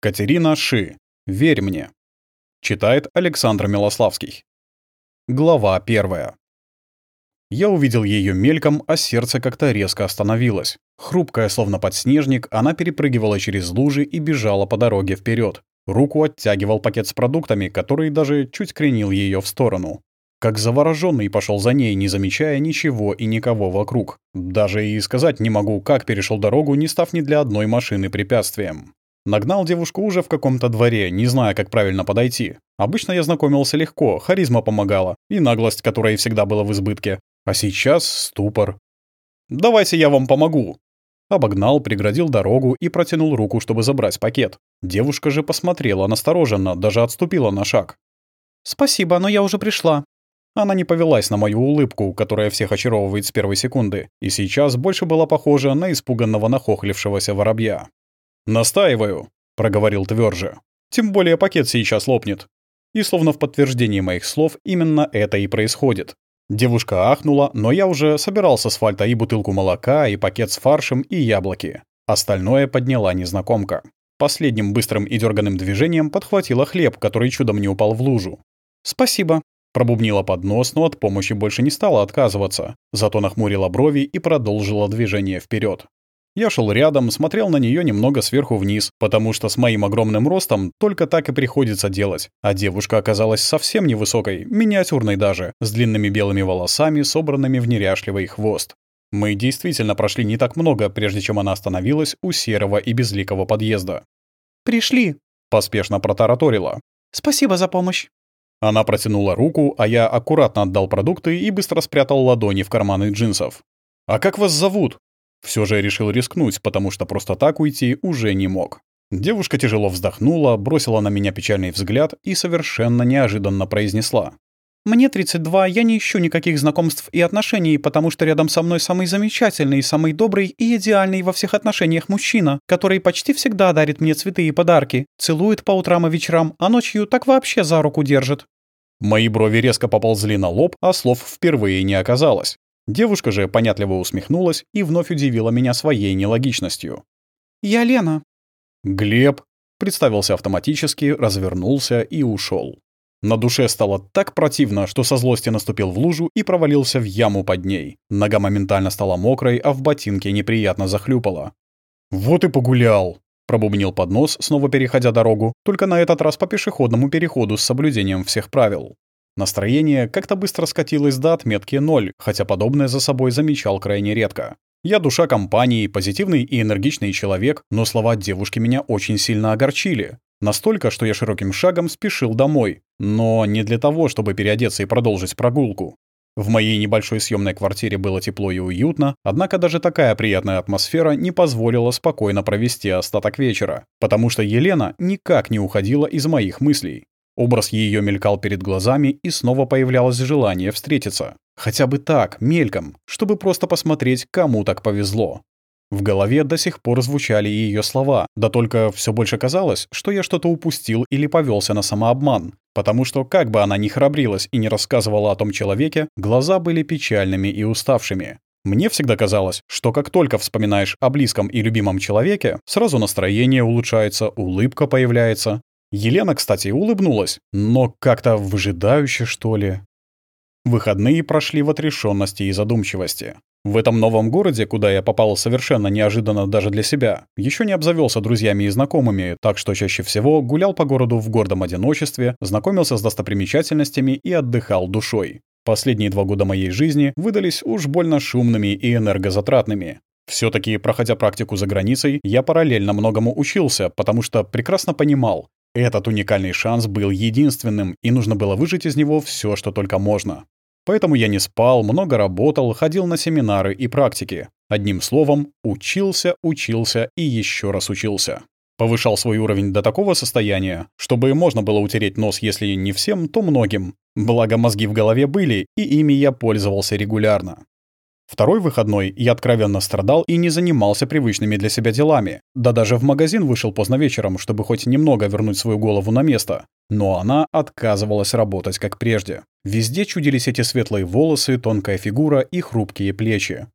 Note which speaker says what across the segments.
Speaker 1: Катерина Ши. Верь мне. Читает Александр Милославский. Глава первая. Я увидел ее мельком, а сердце как-то резко остановилось. Хрупкая, словно подснежник, она перепрыгивала через лужи и бежала по дороге вперед. Руку оттягивал пакет с продуктами, который даже чуть кренил ее в сторону. Как завороженный пошел за ней, не замечая ничего и никого вокруг. Даже и сказать не могу, как перешел дорогу, не став ни для одной машины препятствием. Нагнал девушку уже в каком-то дворе, не зная, как правильно подойти. Обычно я знакомился легко, харизма помогала, и наглость, которая всегда была в избытке. А сейчас ступор. «Давайте я вам помогу». Обогнал, преградил дорогу и протянул руку, чтобы забрать пакет. Девушка же посмотрела настороженно, даже отступила на шаг.
Speaker 2: «Спасибо, но я уже пришла».
Speaker 1: Она не повелась на мою улыбку, которая всех очаровывает с первой секунды, и сейчас больше была похожа на испуганного нахохлившегося воробья. «Настаиваю», — проговорил тверже. «Тем более пакет сейчас лопнет». И словно в подтверждение моих слов именно это и происходит. Девушка ахнула, но я уже собирал с асфальта и бутылку молока, и пакет с фаршем, и яблоки. Остальное подняла незнакомка. Последним быстрым и дерганым движением подхватила хлеб, который чудом не упал в лужу.
Speaker 2: «Спасибо», — пробубнила под нос, но от помощи больше не стала отказываться. Зато нахмурила брови и продолжила движение вперед.
Speaker 1: Я шел рядом, смотрел на нее немного сверху вниз, потому что с моим огромным ростом только так и приходится делать. А девушка оказалась совсем невысокой, миниатюрной даже, с длинными белыми волосами, собранными в неряшливый хвост. Мы действительно прошли не так много, прежде чем она остановилась у серого и безликого подъезда.
Speaker 2: «Пришли», — поспешно протараторила. «Спасибо за помощь».
Speaker 1: Она протянула руку, а я аккуратно отдал продукты и быстро спрятал ладони в карманы джинсов. «А как вас зовут?» Все же решил рискнуть, потому что просто так уйти уже не мог. Девушка тяжело вздохнула, бросила на меня печальный взгляд и совершенно неожиданно произнесла.
Speaker 2: «Мне 32, я не ищу никаких знакомств и отношений, потому что рядом со мной самый замечательный, самый добрый и идеальный во всех отношениях мужчина, который почти всегда дарит мне цветы и подарки, целует по утрам и вечерам, а ночью так вообще за руку держит».
Speaker 1: Мои брови резко поползли на лоб, а слов впервые не оказалось. Девушка же понятливо усмехнулась и вновь удивила меня своей нелогичностью.
Speaker 2: «Я Лена».
Speaker 1: «Глеб», — представился автоматически, развернулся и ушел. На душе стало так противно, что со злости наступил в лужу и провалился в яму под ней. Нога моментально стала мокрой, а в ботинке неприятно захлюпала. «Вот и погулял», — пробубнил под нос, снова переходя дорогу, только на этот раз по пешеходному переходу с соблюдением всех правил. Настроение как-то быстро скатилось до отметки ноль, хотя подобное за собой замечал крайне редко. Я душа компании, позитивный и энергичный человек, но слова девушки меня очень сильно огорчили. Настолько, что я широким шагом спешил домой, но не для того, чтобы переодеться и продолжить прогулку. В моей небольшой съемной квартире было тепло и уютно, однако даже такая приятная атмосфера не позволила спокойно провести остаток вечера, потому что Елена никак не уходила из моих мыслей. Образ ее мелькал перед глазами, и снова появлялось желание встретиться. Хотя бы так, мельком, чтобы просто посмотреть, кому так повезло. В голове до сих пор звучали ее слова, да только все больше казалось, что я что-то упустил или повелся на самообман, потому что, как бы она ни храбрилась и не рассказывала о том человеке, глаза были печальными и уставшими. Мне всегда казалось, что как только вспоминаешь о близком и любимом человеке, сразу настроение улучшается, улыбка появляется, Елена, кстати, улыбнулась, но как-то выжидающе, что ли. Выходные прошли в отрешенности и задумчивости. В этом новом городе, куда я попал совершенно неожиданно даже для себя, еще не обзавелся друзьями и знакомыми, так что чаще всего гулял по городу в гордом одиночестве, знакомился с достопримечательностями и отдыхал душой. Последние два года моей жизни выдались уж больно шумными и энергозатратными. все таки проходя практику за границей, я параллельно многому учился, потому что прекрасно понимал, этот уникальный шанс был единственным, и нужно было выжить из него все, что только можно. Поэтому я не спал, много работал, ходил на семинары и практики. Одним словом, учился, учился и еще раз учился. Повышал свой уровень до такого состояния, чтобы можно было утереть нос, если не всем, то многим. Благо мозги в голове были, и ими я пользовался регулярно. Второй выходной я откровенно страдал и не занимался привычными для себя делами. Да даже в магазин вышел поздно вечером, чтобы хоть немного вернуть свою голову на место. Но она отказывалась работать как прежде. Везде чудились эти светлые волосы, тонкая фигура и хрупкие плечи.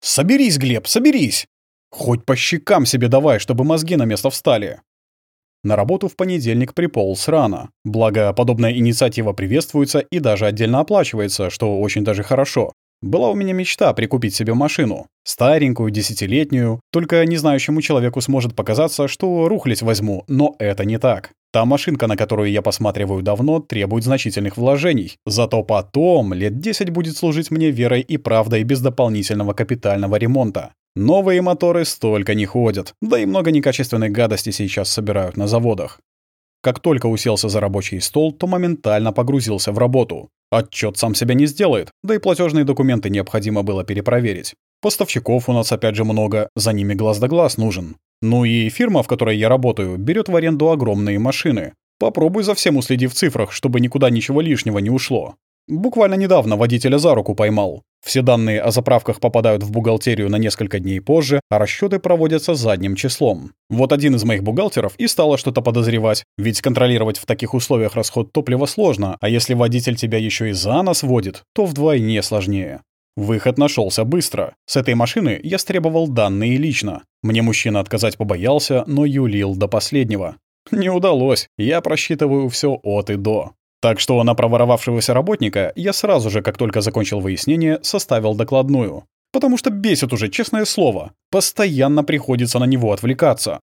Speaker 1: «Соберись, Глеб, соберись! Хоть по щекам себе давай, чтобы мозги на место встали!» На работу в понедельник приполз рано. Благо, подобная инициатива приветствуется и даже отдельно оплачивается, что очень даже хорошо. Была у меня мечта прикупить себе машину. Старенькую, десятилетнюю. Только незнающему человеку сможет показаться, что рухлить возьму, но это не так. Та машинка, на которую я посматриваю давно, требует значительных вложений. Зато потом лет 10 будет служить мне верой и правдой без дополнительного капитального ремонта. Новые моторы столько не ходят, да и много некачественной гадости сейчас собирают на заводах. Как только уселся за рабочий стол, то моментально погрузился в работу. Отчет сам себя не сделает, да и платежные документы необходимо было перепроверить. Поставщиков у нас опять же много, за ними глаз да глаз нужен. Ну и фирма, в которой я работаю, берет в аренду огромные машины. Попробуй за всем уследи в цифрах, чтобы никуда ничего лишнего не ушло. Буквально недавно водителя за руку поймал. Все данные о заправках попадают в бухгалтерию на несколько дней позже, а расчеты проводятся задним числом. Вот один из моих бухгалтеров и стало что-то подозревать, ведь контролировать в таких условиях расход топлива сложно, а если водитель тебя еще и за нос водит, то вдвойне сложнее. Выход нашелся быстро. С этой машины я стребовал данные лично. Мне мужчина отказать побоялся, но юлил до последнего. Не удалось, я просчитываю все от и до. Так что на проворовавшегося работника я сразу же, как только закончил выяснение, составил докладную. Потому что бесит уже, честное слово. Постоянно приходится на него отвлекаться.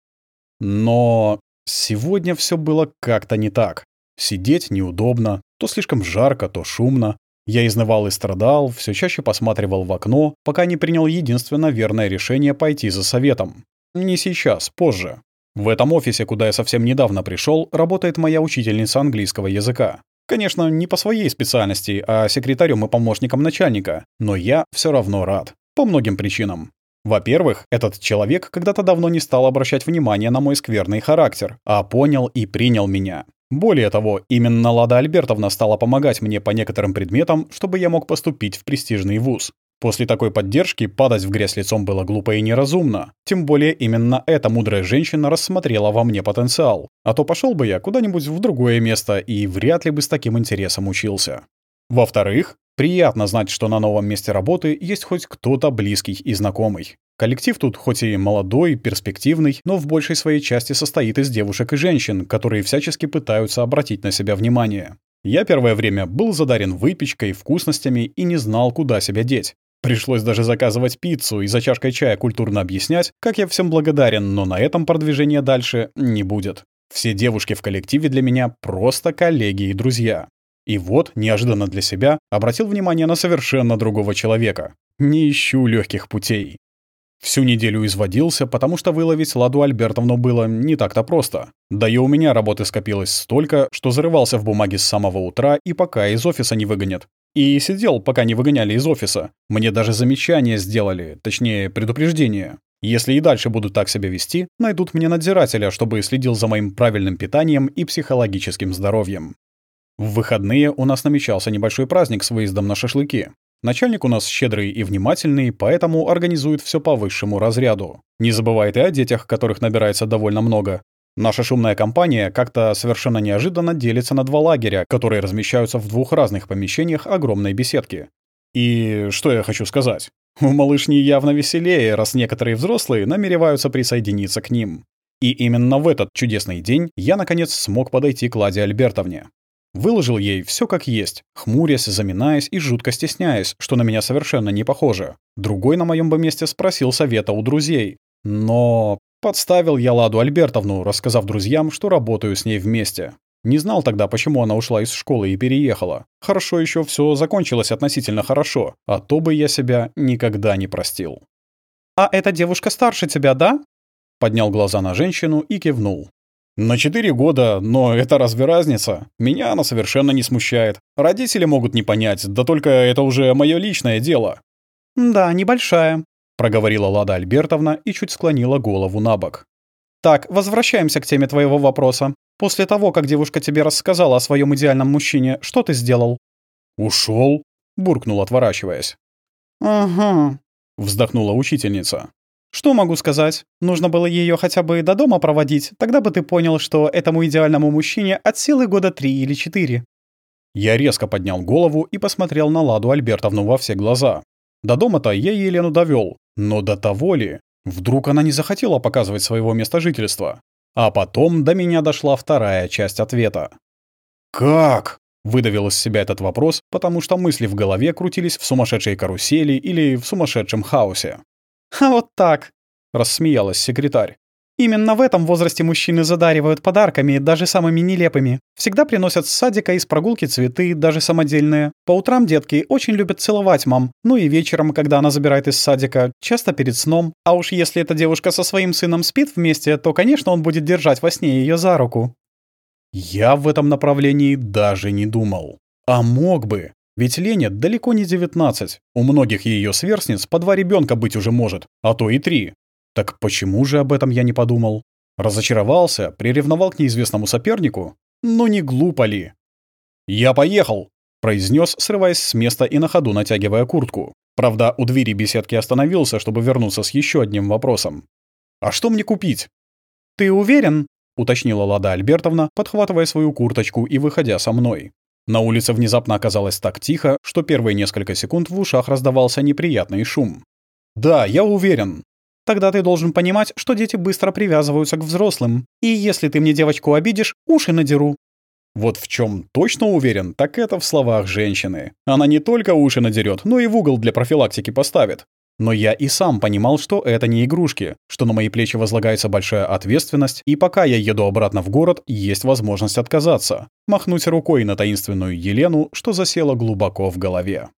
Speaker 1: Но сегодня все было как-то не так. Сидеть неудобно, то слишком жарко, то шумно. Я изнывал и страдал, все чаще посматривал в окно, пока не принял единственно верное решение пойти за советом. Не сейчас, позже. В этом офисе, куда я совсем недавно пришел, работает моя учительница английского языка. Конечно, не по своей специальности, а секретарем и помощником начальника, но я все равно рад. По многим причинам. Во-первых, этот человек когда-то давно не стал обращать внимание на мой скверный характер, а понял и принял меня. Более того, именно Лада Альбертовна стала помогать мне по некоторым предметам, чтобы я мог поступить в престижный вуз. После такой поддержки падать в грязь лицом было глупо и неразумно. Тем более именно эта мудрая женщина рассмотрела во мне потенциал. А то пошел бы я куда-нибудь в другое место и вряд ли бы с таким интересом учился. Во-вторых, приятно знать, что на новом месте работы есть хоть кто-то близкий и знакомый. Коллектив тут хоть и молодой, перспективный, но в большей своей части состоит из девушек и женщин, которые всячески пытаются обратить на себя внимание. Я первое время был задарен выпечкой, вкусностями и не знал, куда себя деть. Пришлось даже заказывать пиццу и за чашкой чая культурно объяснять, как я всем благодарен, но на этом продвижения дальше не будет. Все девушки в коллективе для меня просто коллеги и друзья. И вот, неожиданно для себя, обратил внимание на совершенно другого человека. Не ищу легких путей. Всю неделю изводился, потому что выловить Ладу Альбертовну было не так-то просто. Да и у меня работы скопилось столько, что зарывался в бумаге с самого утра и пока из офиса не выгонят. И сидел, пока не выгоняли из офиса. Мне даже замечание сделали, точнее, предупреждение. Если и дальше буду так себя вести, найдут мне надзирателя, чтобы следил за моим правильным питанием и психологическим здоровьем. В выходные у нас намечался небольшой праздник с выездом на шашлыки. Начальник у нас щедрый и внимательный, поэтому организует все по высшему разряду. Не забывает и о детях, которых набирается довольно много. Наша шумная компания как-то совершенно неожиданно делится на два лагеря, которые размещаются в двух разных помещениях огромной беседки. И что я хочу сказать? У малышни явно веселее, раз некоторые взрослые намереваются присоединиться к ним. И именно в этот чудесный день я, наконец, смог подойти к Ладе Альбертовне. Выложил ей все как есть, хмурясь, заминаясь и жутко стесняясь, что на меня совершенно не похоже. Другой на моем бы месте спросил совета у друзей. Но Подставил я Ладу Альбертовну, рассказав друзьям, что работаю с ней вместе. Не знал тогда, почему она ушла из школы и переехала. Хорошо еще все закончилось относительно хорошо, а то бы я себя никогда не простил.
Speaker 2: «А эта девушка старше тебя, да?»
Speaker 1: Поднял глаза на женщину и кивнул. «На четыре года, но это разве разница? Меня она совершенно не смущает. Родители могут не понять, да только это уже мое личное дело».
Speaker 2: «Да, небольшая»,
Speaker 1: проговорила Лада Альбертовна и чуть склонила голову на бок.
Speaker 2: Так, возвращаемся к теме твоего вопроса. После того, как девушка тебе рассказала о своем идеальном мужчине, что ты сделал?
Speaker 1: Ушел, буркнул, отворачиваясь.
Speaker 2: Ага,
Speaker 1: вздохнула учительница.
Speaker 2: Что могу сказать? Нужно было ее хотя бы до дома проводить, тогда бы ты понял, что этому идеальному мужчине от силы года три или четыре.
Speaker 1: Я резко поднял голову и посмотрел на Ладу Альбертовну во все глаза. До дома-то я Елену довел, но до того ли? Вдруг она не захотела показывать своего места жительства? А потом до меня дошла вторая часть ответа. «Как?» — выдавил из себя этот вопрос, потому что мысли в голове крутились в сумасшедшей карусели или в сумасшедшем хаосе.
Speaker 2: «А вот так!» — рассмеялась секретарь. Именно в этом возрасте мужчины задаривают подарками, даже самыми нелепыми. Всегда приносят с садика из прогулки цветы, даже самодельные. По утрам детки очень любят целовать мам. Ну и вечером, когда она забирает из садика, часто перед сном. А уж если эта девушка со своим сыном спит вместе, то, конечно, он будет держать во сне ее за руку.
Speaker 1: Я в этом направлении даже не думал. А мог бы. Ведь Лене далеко не 19. У многих ее сверстниц по два ребенка быть уже может, а то и три. Так почему же об этом я не подумал? Разочаровался, приревновал к неизвестному сопернику? Ну не глупо ли? «Я поехал!» — произнес, срываясь с места и на ходу натягивая куртку. Правда, у двери беседки остановился, чтобы вернуться с еще одним вопросом. «А что мне купить?»
Speaker 2: «Ты уверен?»
Speaker 1: — уточнила Лада Альбертовна, подхватывая свою курточку и выходя со мной. На улице внезапно оказалось так тихо, что первые несколько секунд в ушах раздавался неприятный шум. «Да, я уверен»,
Speaker 2: Тогда ты должен понимать, что дети быстро привязываются к взрослым. И если ты мне девочку обидишь, уши надеру».
Speaker 1: Вот в чем точно уверен, так это в словах женщины. Она не только уши надерет, но и в угол для профилактики поставит. Но я и сам понимал, что это не игрушки, что на мои плечи возлагается большая ответственность, и пока я еду обратно в город, есть возможность отказаться, махнуть рукой на таинственную Елену, что засела глубоко в голове.